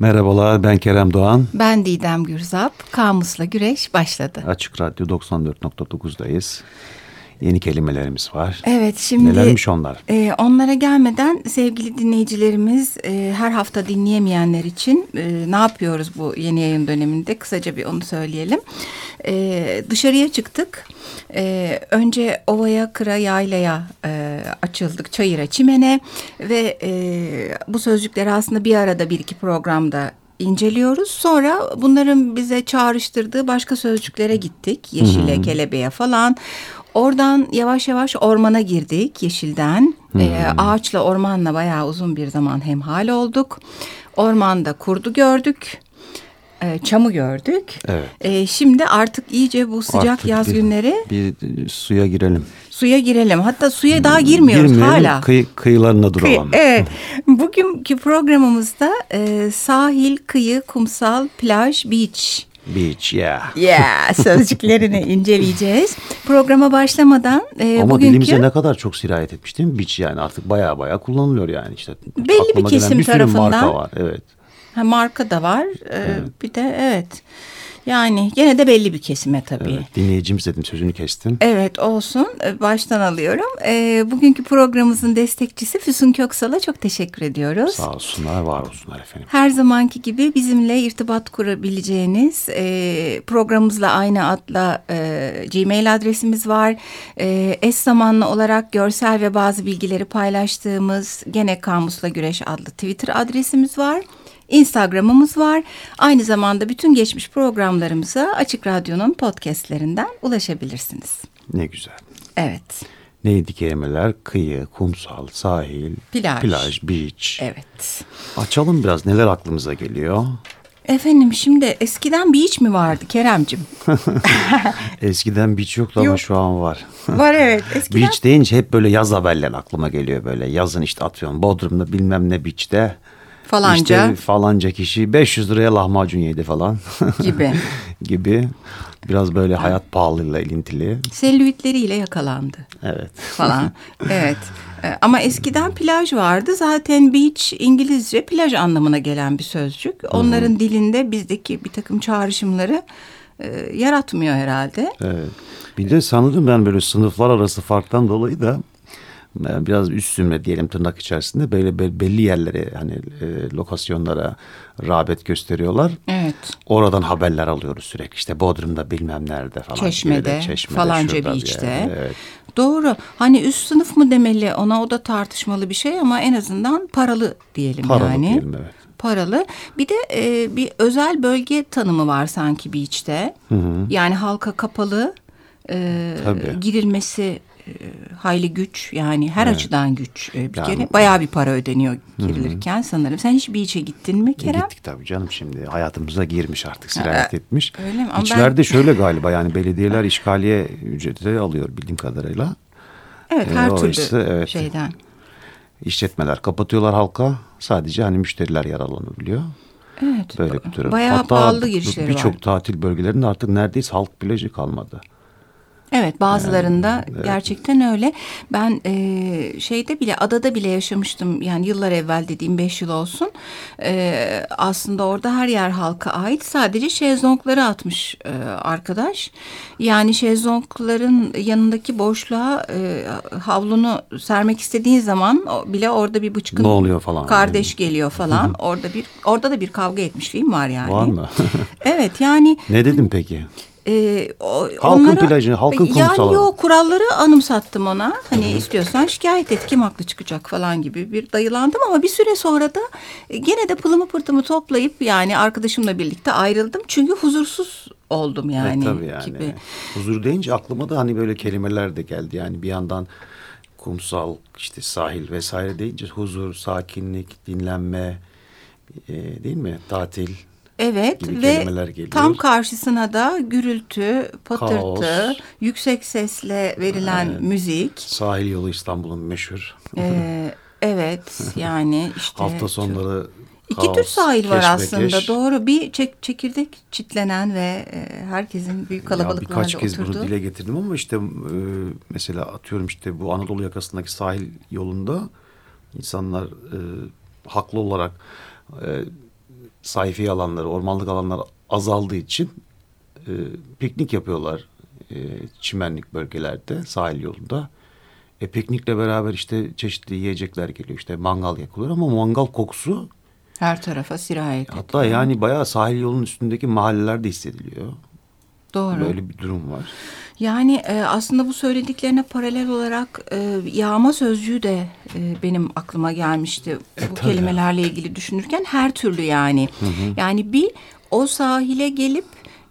Merhabalar ben Kerem Doğan. Ben Didem Gürzap. Kamusla Güreş başladı. Açık Radyo 94.9'dayız. Yeni kelimelerimiz var. Evet şimdi Nelermiş onlar? E, onlara gelmeden sevgili dinleyicilerimiz e, her hafta dinleyemeyenler için e, ne yapıyoruz bu yeni yayın döneminde kısaca bir onu söyleyelim. E, dışarıya çıktık. E, önce ovaya, kıra, yaylaya e, açıldık, çayıra, çimene ve e, bu sözcükleri aslında bir arada bir iki programda inceliyoruz. Sonra bunların bize çağrıştırdığı başka sözcüklere gittik. Yeşile, kelebeğe falan. Oradan yavaş yavaş ormana girdik yeşilden. Ee, ağaçla ormanla bayağı uzun bir zaman hemhal olduk. Ormanda kurdu gördük. Ee, çamı gördük. Evet. Ee, şimdi artık iyice bu sıcak Artık yaz bir- günleri Bir suya girelim. suya girelim. Hatta suya daha girmiyoruz Girmeyelim, hala. kıyı- kıyılarında Kıyı- duralım. Evet. Bugünkü programımızda e, sahil, kıyı, kumsal, plaj, beach Beach, yeah. Yeah, sözcüklerini inceleyeceğiz. Programa başlamadan e, Ama bugünkü dilimize ne kadar çok sirayet etmiş değil mi? Beach yani artık baya baya kullanılıyor yani işte. Belli bir Aklıma kesim bir tarafından. marka var. Evet. ha, marka da var. E, Bir de evet. Yani gene de belli bir kesime tabii. evet. Dinleyicimiz dedim sözünü kestim. Evet olsun E, baştan alıyorum. E, bugünkü programımızın destekçisi Füsun Köksal'a çok teşekkür ediyoruz. Sağ olsunlar, var olsunlar efendim. Her zamanki gibi bizimle irtibat kurabileceğiniz e, programımızla aynı adla e, Gmail adresimiz var. E, eş zamanlı olarak görsel ve bazı bilgileri paylaştığımız gene Kamusla Güreş adlı Twitter adresimiz var. Instagram'ımız var. Aynı zamanda bütün geçmiş programlarımıza Açık Radyo'nun podcastlerinden ulaşabilirsiniz. Ne güzel. Evet. Neydi kelimeler? Kıyı, kumsal, sahil, Plaj. plaj beach. Evet. Açalım biraz neler aklımıza geliyor. Efendim şimdi eskiden iş mi vardı Keremcim? Eskiden beach yoktu ama Yok. şu an var. Var evet. Eskiden Beach deyince hep böyle yaz haberler aklıma geliyor böyle. Yazın işte atıyorum Bodrum'da bilmem ne beach'te. Falanca İşte falanca kişi 500 liraya lahmacun yedi falan. gibi. gibi. Biraz böyle hayat pahalılığıyla ilintili. Selülitleriyle yakalandı Evet. falan. evet. Ee, Ama eskiden plaj vardı. Zaten beach İngilizce plaj anlamına gelen bir sözcük. Onların dilinde bizdeki bir takım çağrışımları e, yaratmıyor herhalde. Evet. Bir de sanırım ben böyle sınıflar arası farktan dolayı da e, biraz üst zümre diyelim tırnak içerisinde böyle be- belli yerlere hani e, lokasyonlara rağbet gösteriyorlar. Evet. Oradan haberler alıyoruz sürekli işte Bodrum'da bilmem nerede falan. gibi de, Çeşme'de, Çeşme'de, falanca bir yerde, Evet. Doğru. Hani üst sınıf mı demeli ona o da tartışmalı bir şey ama en azından paralı diyelim Paralı yani. diyelim evet. paralı. Bir de e, bir özel bölge tanımı var sanki beach'te. Yani halka kapalı e, Tabii. girilmesi hayli güç yani her açıdan güç e, bir Yani- kere. Bayağı bir para ödeniyor girilirken sanırım. Sen hiç beach'e gittin mi E, Kerem? Gittik tabii canım şimdi hayatımıza girmiş artık sirayet etmiş. öyle mi? Ama İçlerde şöyle galiba yani belediyeler işgaliye ücreti alıyor bildiğim kadarıyla. Evet E, her o türlü işte, evet. şeyden. İşletmeler kapatıyorlar halka sadece hani müşteriler yararlanabiliyor. Evet. Böyle bir durum. Bayağı Hatta pahalı girişleri var. Birçok tatil bölgelerinde artık neredeyse halk plajı kalmadı. Evet bazılarında gerçekten öyle. Ben e, şeyde bile adada bile yaşamıştım yani yıllar evvel dediğim beş yıl olsun. E, aslında orada her yer halka ait sadece şezlongları atmış e, arkadaş. Yani şezlongların yanındaki boşluğa e, havlunu sermek istediğin zaman bile orada bir bıçkın Ne oluyor falan. kardeş geliyor falan. orada bir orada da bir kavga etmişliğim var yani. Var mı? Evet yani ne dedim peki? Ee, o, Halkın plajı, halkın Yani kumsalı. yok kuralları anımsattım ona. Hani istiyorsan şikayet et kim haklı çıkacak falan gibi bir dayılandım ama bir süre sonra da e, gene de pılımı pırtımı toplayıp yani arkadaşımla birlikte ayrıldım. Çünkü huzursuz oldum yani, E, tabii yani. gibi. Huzur deyince aklıma da hani böyle kelimeler de geldi. Yani bir yandan kumsal, işte sahil vesaire deyince huzur, sakinlik, dinlenme e, değil mi? Tatil. Evet gibi ve kelimeler geliyor. tam karşısına da gürültü, patırtı, Kaos. yüksek sesle verilen müzik. Sahil yolu İstanbul'un meşhur. Ee, evet yani işte. Hafta sonları İki kaos, tür sahil var aslında doğru. Bir çek, çekirdek çitlenen ve e, herkesin büyük kalabalıklarla birkaç kez oturduğu. bunu dile getirdim ama işte e, mesela atıyorum işte bu Anadolu yakasındaki sahil yolunda insanlar e, haklı olarak e, sayfi alanları, ormanlık alanlar azaldığı için e, piknik yapıyorlar e, çimenlik bölgelerde, sahil yolunda. E, piknikle beraber işte çeşitli yiyecekler geliyor. İşte mangal yakılıyor ama mangal kokusu her tarafa sirayet ediyor. Hatta yani bayağı sahil yolunun üstündeki mahallelerde hissediliyor. Doğru. Böyle bir durum var. Yani e, aslında bu söylediklerine paralel olarak e, yağma sözcüğü de e, benim aklıma gelmişti. E, bu tabii. kelimelerle ilgili düşünürken her türlü yani. Hı hı. Yani bir o sahile gelip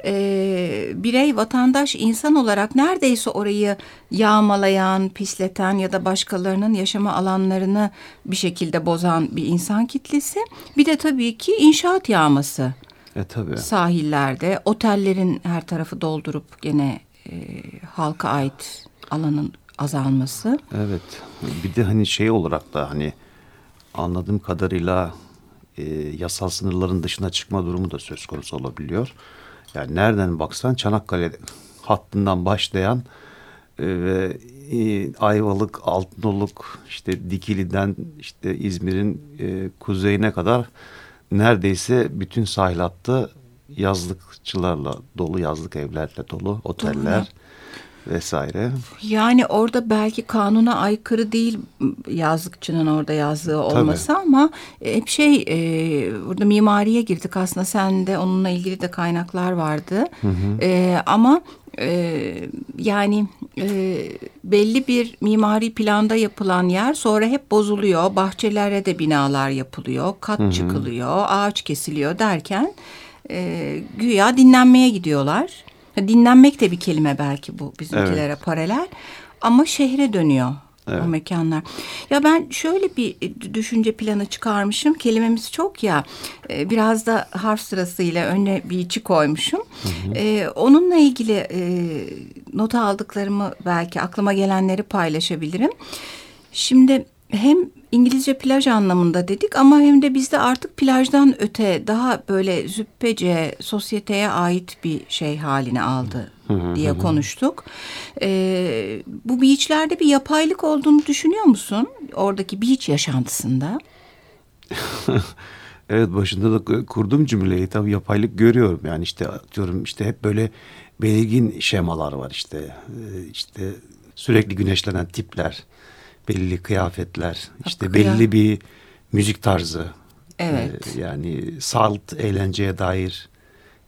e, birey, vatandaş, insan olarak neredeyse orayı yağmalayan, pisleten ya da başkalarının yaşama alanlarını bir şekilde bozan bir insan kitlesi. Bir de tabii ki inşaat yağması. E tabii. Sahillerde, otellerin her tarafı doldurup gene e, halka ait alanın azalması. Evet. Bir de hani şey olarak da hani anladığım kadarıyla e, yasal sınırların dışına çıkma durumu da söz konusu olabiliyor. Yani nereden baksan Çanakkale hattından başlayan e, ve e, Ayvalık, Altınoluk, işte Dikili'den işte İzmir'in e, kuzeyine kadar neredeyse bütün sahil hattı yazlıkçılarla dolu, yazlık evlerle dolu, oteller. Doğru vesaire. Yani orada belki kanuna aykırı değil yazlıkçının orada yazdığı olması Tabii. ama hep şey e, burada mimariye girdik aslında sen de onunla ilgili de kaynaklar vardı. Hı hı. E, ama e, yani e, belli bir mimari planda yapılan yer sonra hep bozuluyor. Bahçelere de binalar yapılıyor, kat hı hı. çıkılıyor, ağaç kesiliyor derken e, güya dinlenmeye gidiyorlar. Dinlenmek de bir kelime belki bu bizimkilere evet. paralel. Ama şehre dönüyor evet. o mekanlar. Ya ben şöyle bir düşünce planı çıkarmışım. Kelimemiz çok ya. E, biraz da harf sırasıyla önüne bir içi koymuşum. Hı hı. Ee, onunla ilgili e, nota aldıklarımı belki aklıma gelenleri paylaşabilirim. Şimdi hem İngilizce plaj anlamında dedik ama hem de bizde artık plajdan öte daha böyle züppece sosyeteye ait bir şey haline aldı diye konuştuk. Ee, bu beachlerde bir yapaylık olduğunu düşünüyor musun? Oradaki beach yaşantısında. evet başında da kurdum cümleyi tabii yapaylık görüyorum. Yani işte diyorum işte hep böyle belirgin şemalar var işte. Ee, işte sürekli güneşlenen tipler belli kıyafetler, işte Hakkı belli ya. bir müzik tarzı. Evet. Ee, yani salt eğlenceye dair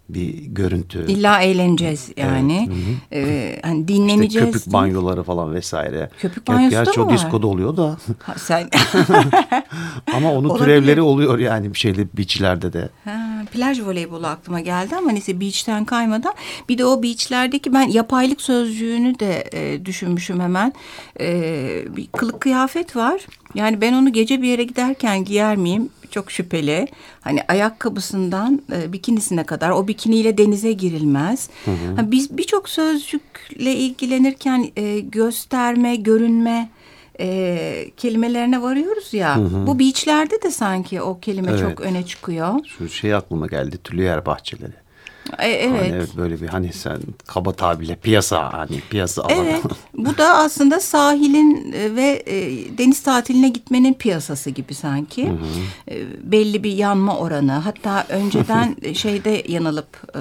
bir görüntü. İlla eğleneceğiz yani. Evet. Ee, hani dinleneceğiz. İşte köpük banyoları falan vesaire. Köpük banyosu Gerçi da mı var? Gerçi o diskoda oluyor da. Ha, sen... ama onun Olabilir. türevleri oluyor yani bir şeyde beachlerde de. Ha, plaj voleybolu aklıma geldi ama neyse beach'ten kaymadan. Bir de o beachlerdeki ben yapaylık sözcüğünü de e, düşünmüşüm hemen. E, bir kılık kıyafet var. Yani ben onu gece bir yere giderken giyer miyim? Çok şüpheli. Hani ayakkabısından e, bikinisine kadar o bikiniyle denize girilmez. Hı hı. Ha, biz birçok sözcükle ilgilenirken e, gösterme, görünme e, kelimelerine varıyoruz ya. Hı hı. Bu beachlerde de sanki o kelime evet. çok öne çıkıyor. Şu şey aklıma geldi. Tülüyer bahçeleri. E, evet. Hani evet böyle bir hani sen kaba tabirle piyasa hani piyasa alanı. Evet. Bu da aslında sahilin e, ve e, deniz tatiline gitmenin piyasası gibi sanki. Hı hı. E, belli bir yanma oranı. Hatta önceden şeyde yanılıp e,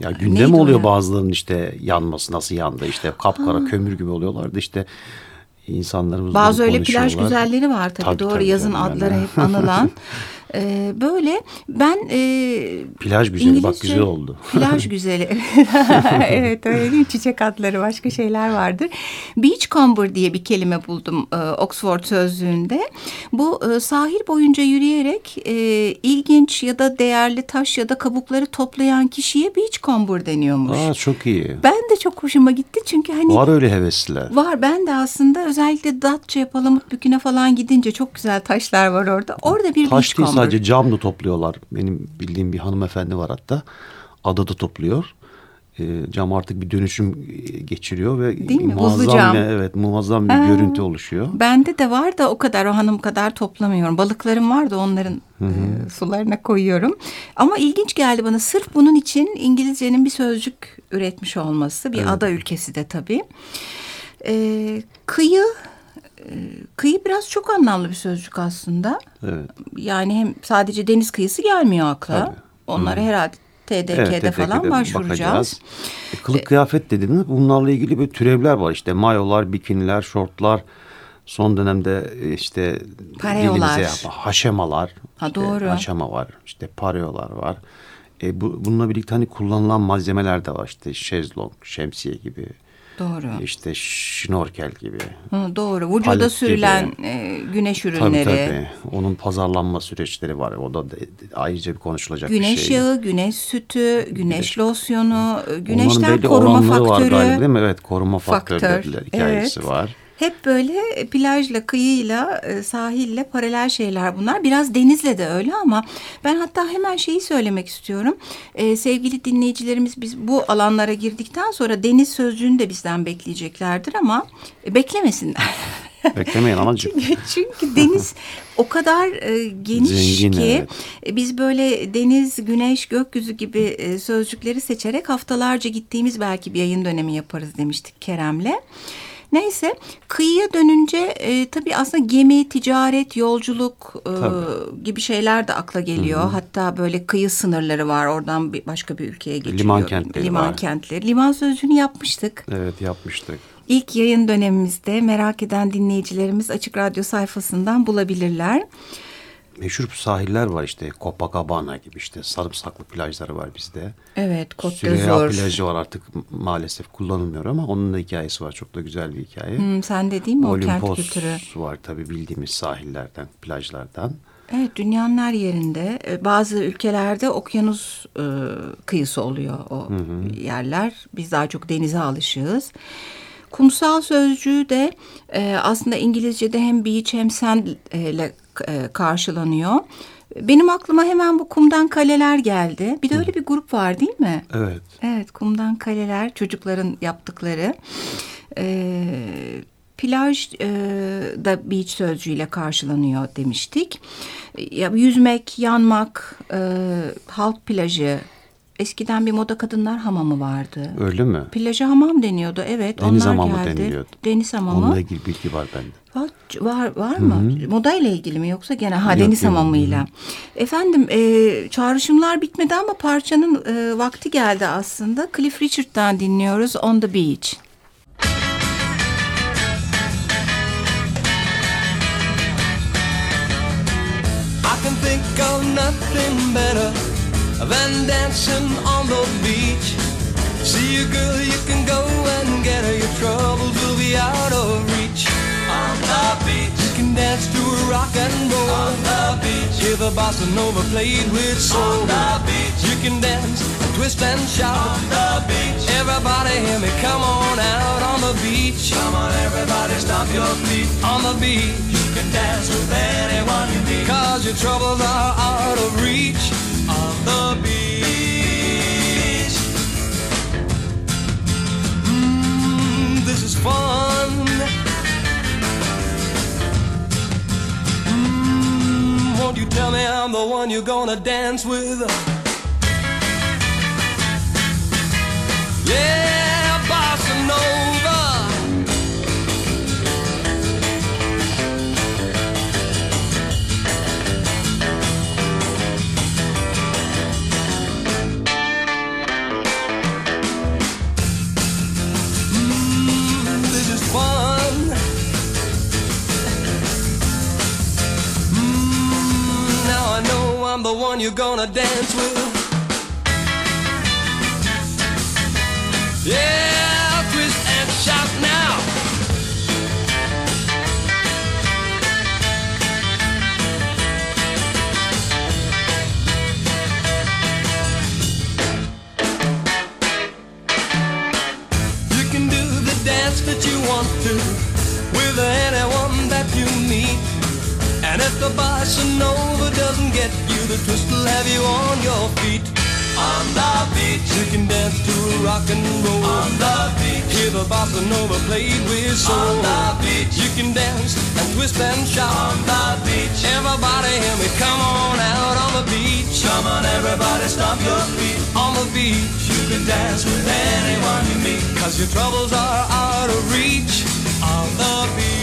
Ya günde mi oluyor bazılarının işte yanması nasıl yandı işte kapkara ha. kömür gibi oluyorlardı işte insanlarımız Bazı öyle plaj güzelleri var tabii, tabii doğru tabii, yazın yani. adları hep anılan. Ee, böyle ben e, plaj güzeli İngilizce, bak güzel oldu. Plaj güzeli. evet öyle değil Çiçek adları başka şeyler vardır. Beachcomber diye bir kelime buldum e, Oxford sözlüğünde. Bu e, sahil boyunca yürüyerek e, ilginç ya da değerli taş ya da kabukları toplayan kişiye beachcomber deniyormuş. Aa çok iyi. Ben de çok hoşuma gitti çünkü hani. Var öyle hevesliler. Var ben de aslında özellikle Datça, Palamutbükü'ne falan gidince çok güzel taşlar var orada. Orada bir Taş beachcomber sadece cam da topluyorlar. Benim bildiğim bir hanımefendi var hatta. Adada topluyor. E, cam artık bir dönüşüm e, geçiriyor ve Değil mi? muazzam cam. bir, evet muazzam bir ha, görüntü oluşuyor. Bende de var da o kadar o hanım kadar toplamıyorum. Balıklarım var da onların Hı -hı. E, sularına koyuyorum. Ama ilginç geldi bana sırf bunun için İngilizcenin bir sözcük üretmiş olması. Bir evet. ada ülkesi de tabii. E, kıyı kıyı biraz çok anlamlı bir sözcük aslında. Evet. Yani hem sadece deniz kıyısı gelmiyor akla. Tabii. Onlara herhalde TDK'de Evet, falan TDK'de başvuracağız. bakacağız. E, kılık kıyafet dediğiniz bunlarla ilgili bir türevler var. İşte mayolar, bikiniler, şortlar. Son dönemde e, işte Pareolar. dilimize haşemalar. Ha, işte doğru. Haşema var. işte pareolar var. E, bu, bununla birlikte hani kullanılan malzemeler de var. İşte şezlong, şemsiye gibi. Doğru. işte şnorkel gibi. Hı, doğru. Vücuda sürülen gibi. e, güneş Tabii ürünleri. tabii. Onun pazarlanma süreçleri var. O da de- de- ayrıca bir konuşulacak Güneş bir şey. yağı, güneş sütü, güneş losyonu, e, Onların güneşten koruma faktörü. var galiba değil mi? Evet koruma Faktör, faktörleri hikayesi evet. var. Hep böyle plajla, kıyıyla, e, sahille paralel şeyler bunlar. Biraz denizle de öyle ama ben hatta hemen şeyi söylemek istiyorum. E, sevgili dinleyicilerimiz biz bu alanlara girdikten sonra deniz sözcüğünü de bizden bekleyeceklerdir ama e, beklemesinler. Beklemeyin anacığım. Çünkü deniz o kadar e, geniş Zengin, ki evet. e, biz böyle deniz, güneş, gökyüzü gibi e, sözcükleri seçerek haftalarca gittiğimiz belki bir yayın dönemi yaparız demiştik Kerem'le. Neyse kıyıya dönünce e, tabii aslında gemi, ticaret, yolculuk e, Tabii. gibi şeyler de akla geliyor. Hatta böyle kıyı sınırları var oradan bir başka bir ülkeye geçiliyor. Liman kentleri Liman var. kentleri. Liman sözcüğünü yapmıştık. Evet yapmıştık. İlk yayın dönemimizde merak eden dinleyicilerimiz Açık Radyo sayfasından bulabilirler. Meşhur sahiller var işte Copacabana gibi işte sarımsaklı plajları var bizde. Evet, Côte Süreyya plajı var artık maalesef kullanılmıyor ama onun da hikayesi var. Çok da güzel bir hikaye. Hmm, sen de değil mi o kent Olimpos kültürü? var tabii bildiğimiz sahillerden, plajlardan. Evet, dünyanın her yerinde e, bazı ülkelerde okyanus e, kıyısı oluyor o yerler. Biz daha çok denize alışığız. Kumsal sözcüğü de e, aslında İngilizce'de hem beach hem sand ile e, karşılanıyor. Benim aklıma hemen bu kumdan kaleler geldi. Bir de öyle bir grup var değil mi? Evet. Evet, kumdan kaleler çocukların yaptıkları. Ee, plaj e, da beach sözcüğüyle karşılanıyor demiştik. Ya, yüzmek, yanmak, e, halk plajı. Eskiden bir moda kadınlar hamamı vardı. Öyle mi? Plaja hamam deniyordu evet. Deniz onlar hamamı geldi. deniliyordu. Deniz hamamı. Onunla ilgili bilgi var bende. Var, var, var mı? Moda ile ilgili mi yoksa gene ha Yok, deniz hamamıyla. Efendim e, çağrışımlar bitmedi ama parçanın e, vakti geldi aslında. Cliff Richard'dan dinliyoruz On the Beach. Than dancing on the beach. See a girl, you can go and get her. Your troubles will be out of reach. On the beach, you can dance to a rock and roll. On the beach, hear the bossa nova played with soul. On the beach, you can dance, twist and shout. On the beach, everybody hear me, come on out on the beach. Come on, everybody, stomp your feet on the beach. You can dance with anyone you meet. Cause your troubles are out of reach the beach. Mmm, this is fun. Mmm, won't you tell me I'm the one you're gonna dance with? Yeah, the one you're gonna dance with. Have you on your feet. On the beach, you can dance to rock and roll. On the beach, hear the bossa nova played with soul. On the beach, you can dance and twist and shout. On the beach, everybody hear me, come on out on the beach. Come on, everybody, stomp your feet. On the beach, you can dance with anyone you meet. Cause your troubles are out of reach. On the beach.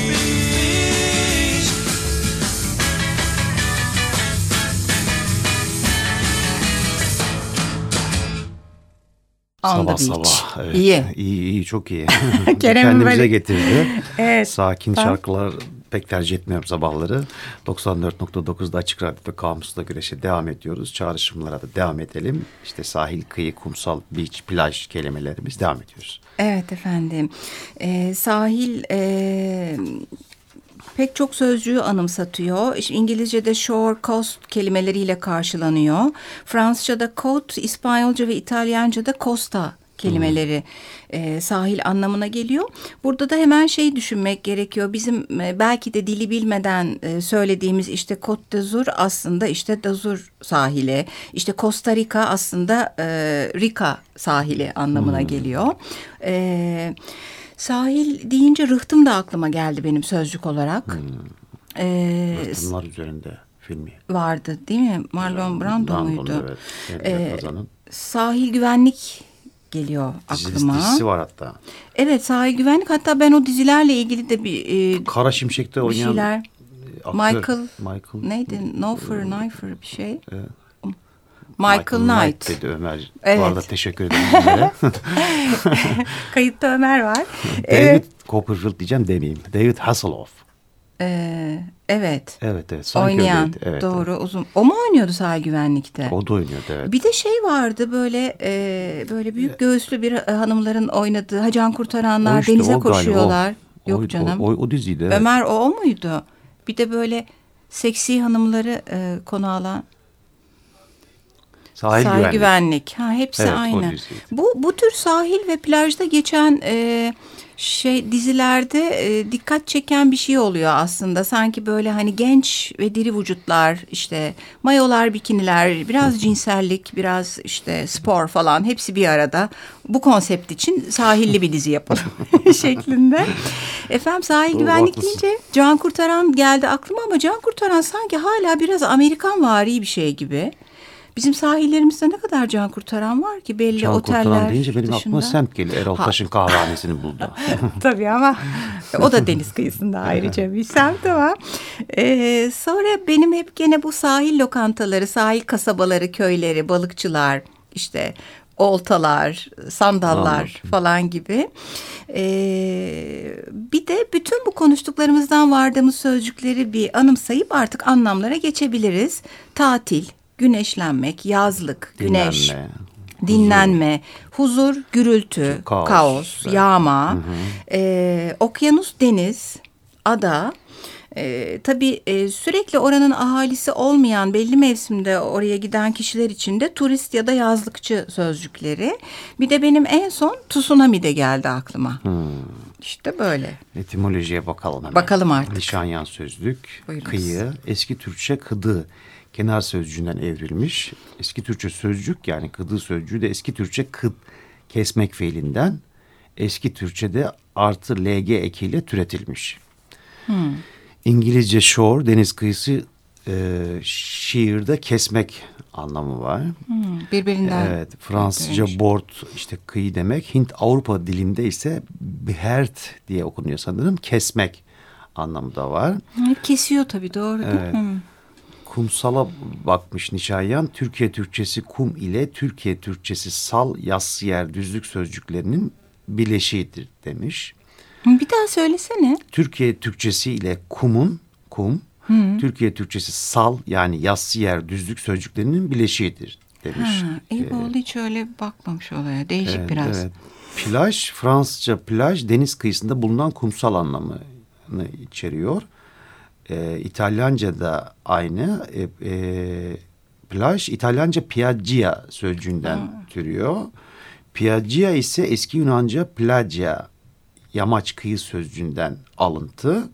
Sabah sabah. Evet. İyi. İyi iyi çok iyi. Kendimize böyle- getirdi. Evet, Sakin ben- şarkılar pek tercih etmiyorum sabahları. 94.9'da Açık Radyo'da Kamus'ta Güreş'e devam ediyoruz. Çağrışımlara da devam edelim. İşte sahil, kıyı, kumsal, beach, plaj kelimelerimiz devam ediyoruz. Evet efendim. Ee, sahil e, pek çok sözcüğü anımsatıyor. İngilizce'de shore, coast kelimeleriyle karşılanıyor. Fransızca'da côte, İspanyolca ve İtalyanca'da costa kelimeleri e, sahil anlamına geliyor. Burada da hemen şey düşünmek gerekiyor. Bizim e, belki de dili bilmeden e, söylediğimiz işte Côte d'Azur aslında işte d'Azur sahili. İşte Costa Rica aslında e, Rica sahili anlamına geliyor. E, sahil deyince rıhtım da aklıma geldi benim sözcük olarak. E, Bunlar üzerinde filmi. vardı değil mi? Marlon Brando Brandon, muydu? Evet. Ee. Sahil güvenlik geliyor Dizisi, aklıma. dizisi var hatta. Evet sahil güvenlik hatta ben o dizilerle ilgili de bir, e, Kara Şimşek'te oynayan şeyler. aktör, Michael, Michael neydi? Nofer, Knifer bir şey. Evet. Michael, Knight. dedi Ömer. Evet. Bu arada teşekkür ederim Ömer'e. Kayıtta Ömer var. David Evet. Copperfield diyeceğim demeyeyim. David Hasselhoff. Ee, evet. Evet evet. Sanki Oynayan. öyleydi. Evet, doğru uzun. O mu oynuyordu sahil güvenlikte? evet. O da oynuyordu evet. Bir de şey vardı böyle e, böyle büyük göğüslü bir e, hanımların oynadığı Hacan Kurtaranlar O işte, denize o galiba, koşuyorlar. o. Yok O- canım. O, o, o diziydi. evet. Ömer o, o muydu? Bir de böyle seksi hanımları e, konu alan Sahil, sahil güvenlik. güvenlik. Ha hepsi Evet, aynı. Bu bu tür sahil ve plajda geçen e, şey dizilerde e, dikkat çeken bir şey oluyor aslında. Sanki böyle hani genç ve diri vücutlar işte mayolar, bikiniler, biraz cinsellik, biraz işte spor falan hepsi bir arada. Bu konsept için sahilli bir dizi yapalım şeklinde. Efendim sahil Doğru, güvenlik haklısın. deyince Can Kurtaran geldi aklıma ama Can Kurtaran sanki hala biraz Amerikan vari bir şey gibi. Bizim sahillerimizde ne kadar can kurtaran var ki belli Can oteller Kurtaran deyince benim dışında. aklıma semt geliyor. Erol. Taş'ın kahvehanesini buldu. Tabii ama o da deniz kıyısında ayrıca bir semt ama. Ee, sonra benim hep gene bu sahil lokantaları, sahil kasabaları, köyleri, balıkçılar, işte oltalar, sandallar Anladım. falan gibi. Ee, bir de bütün bu konuştuklarımızdan vardığımız sözcükleri bir anımsayıp artık anlamlara geçebiliriz. Tatil, güneşlenmek, yazlık, güneş, Dinlenme, dinlenme, huzur, gürültü, Kaos, kaos, evet. yağma, e, okyanus, deniz, ada. E, tabii e, sürekli oranın ahalisi olmayan belli mevsimde oraya giden kişiler için de turist ya da yazlıkçı sözcükleri. Bir de benim en son tsunami de geldi aklıma. İşte böyle. Etimolojiye bakalım hemen. Bakalım artık. Nişanyan sözlük, Buyurunuz. kıyı, eski Türkçe kıdı, kenar sözcüğünden evrilmiş. Eski Türkçe sözcük yani kıdı sözcüğü de eski Türkçe kıd, kesmek fiilinden. Eski Türkçe'de artı lg ekiyle türetilmiş. Hmm. İngilizce shore, deniz kıyısı, e, şiirde kesmek anlamı var. Hmm, birbirinden. Evet, Fransızca ötürüymüş. board işte kıyı demek. Hint Avrupa dilinde ise behert diye okunuyor sanırım. Kesmek anlamı da var. Kesiyor tabii doğru değil Evet. mi? Kumsala bakmış Nişanyan. Türkiye Türkçesi kum ile Türkiye Türkçesi sal, yassı yer, düzlük sözcüklerinin bileşiğidir demiş. Hı, Bir daha söylesene. Türkiye Türkçesi ile kumun, kum, Türkiye Türkçesi sal yani yassı yer, düzlük sözcüklerinin bileşiğidir demiş. Ha, iyi oldu hiç öyle bakmamış olaya. Değişik Evet, biraz. evet. Plaj, Fransızca plaj deniz kıyısında bulunan kumsal anlamını içeriyor. Ee, İtalyanca da aynı. Ee, e, plaj İtalyanca piaggia sözcüğünden türüyor. Piaggia ise eski Yunanca plagia, yamaç kıyı sözcüğünden alıntı.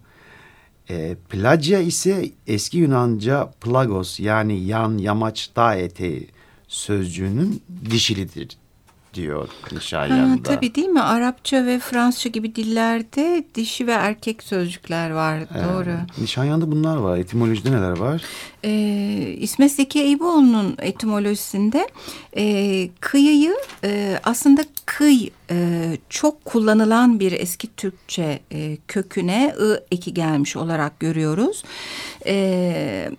E, plagia ise eski Yunanca plagos yani yan, yamaç, dağ eteği sözcüğünün dişilidir diyor Ha, Nişanyan'da. tabii değil mi? Arapça ve Fransızca gibi dillerde dişi ve erkek sözcükler var. Doğru. Nişanyan'da bunlar var. Etimolojide neler var? Ee, İsmet Zeki Eyüboğlu'nun etimolojisinde e, kıyıyı e, aslında kıy e, çok kullanılan bir eski Türkçe e, köküne ı eki gelmiş olarak görüyoruz. E,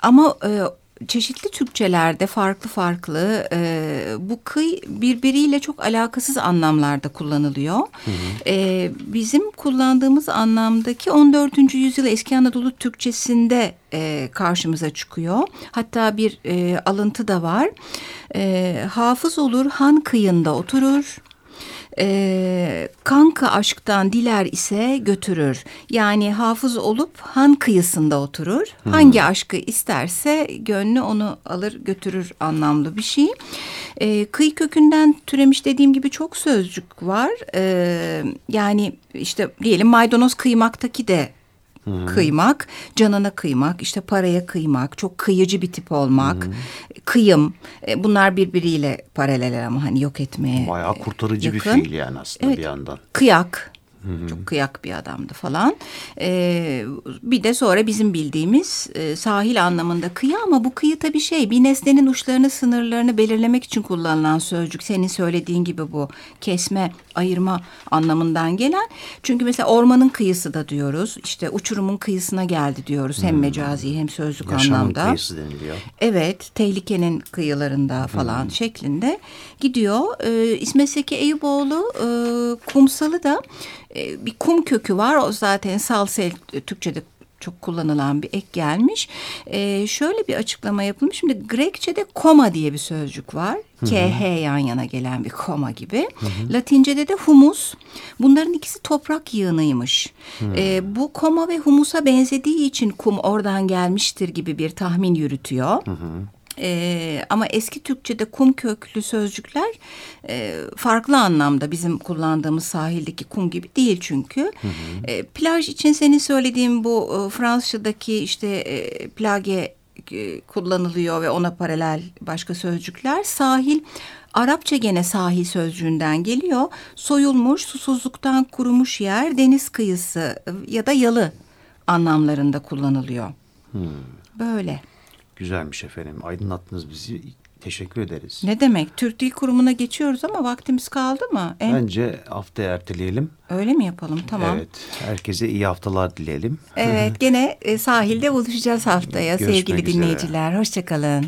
ama e, çeşitli Türkçelerde farklı farklı e, bu kıy birbiriyle çok alakasız anlamlarda kullanılıyor. E, bizim kullandığımız anlamdaki 14. yüzyıl eski Anadolu Türkçesinde e, karşımıza çıkıyor. Hatta bir e, alıntı da var. E, hafız olur han kıyında oturur. E, kanka aşktan diler ise götürür. Yani hafız olup han kıyısında oturur. Hangi aşkı isterse gönlü onu alır götürür anlamlı bir şey. E, kıyı kökünden türemiş dediğim gibi çok sözcük var. E, yani işte diyelim maydanoz kıymaktaki de kıymak, canına kıymak, işte paraya kıymak, çok kıyıcı bir tip olmak, kıyım. E, bunlar birbiriyle paralel ama hani yok etmeye Bayağı kurtarıcı yakın. bir fiil yani aslında Evet. bir yandan. Kıyak. Çok kıyak bir adamdı falan. Ee, bir de sonra bizim bildiğimiz e, sahil anlamında kıyı ama bu kıyı tabii şey bir nesnenin uçlarını sınırlarını belirlemek için kullanılan sözcük. Senin söylediğin gibi bu kesme ayırma anlamından gelen. Çünkü mesela ormanın kıyısı da diyoruz. İşte uçurumun kıyısına geldi diyoruz. Hem mecazi hem sözlük Yaşamın anlamda. kıyısı deniliyor. Evet, tehlikenin kıyılarında falan şeklinde gidiyor. Ee, İsmet Seki Eyüboğlu e, kumsalı da e, bir kum kökü var. O zaten salsel e, Türkçe'de çok kullanılan bir ek gelmiş. Ee, şöyle bir açıklama yapılmış. Şimdi Grekçe'de koma diye bir sözcük var. KH yan yana gelen bir koma gibi. Latince'de de humus. Bunların ikisi toprak yığınıymış. Ee, bu koma ve humusa benzediği için kum oradan gelmiştir gibi bir tahmin yürütüyor. Ee, ama eski Türkçe'de kum köklü sözcükler e, farklı anlamda bizim kullandığımız sahildeki kum gibi değil çünkü. E, plaj için senin söylediğin bu e, Fransızca'daki işte e, plage e, kullanılıyor ve ona paralel başka sözcükler. Sahil Arapça gene sahil sözcüğünden geliyor. Soyulmuş, susuzluktan kurumuş yer, deniz kıyısı e, ya da yalı anlamlarında kullanılıyor. Böyle. Güzelmiş efendim. Aydınlattınız bizi. Teşekkür ederiz. Ne demek? Türk Dil Kurumu'na geçiyoruz ama vaktimiz kaldı mı? En, Bence haftaya erteleyelim. Öyle mi yapalım? Tamam. Evet. Herkese iyi haftalar dileyelim. Evet, gene e, sahilde buluşacağız haftaya Görüşmek sevgili üzere. dinleyiciler. Hoşçakalın.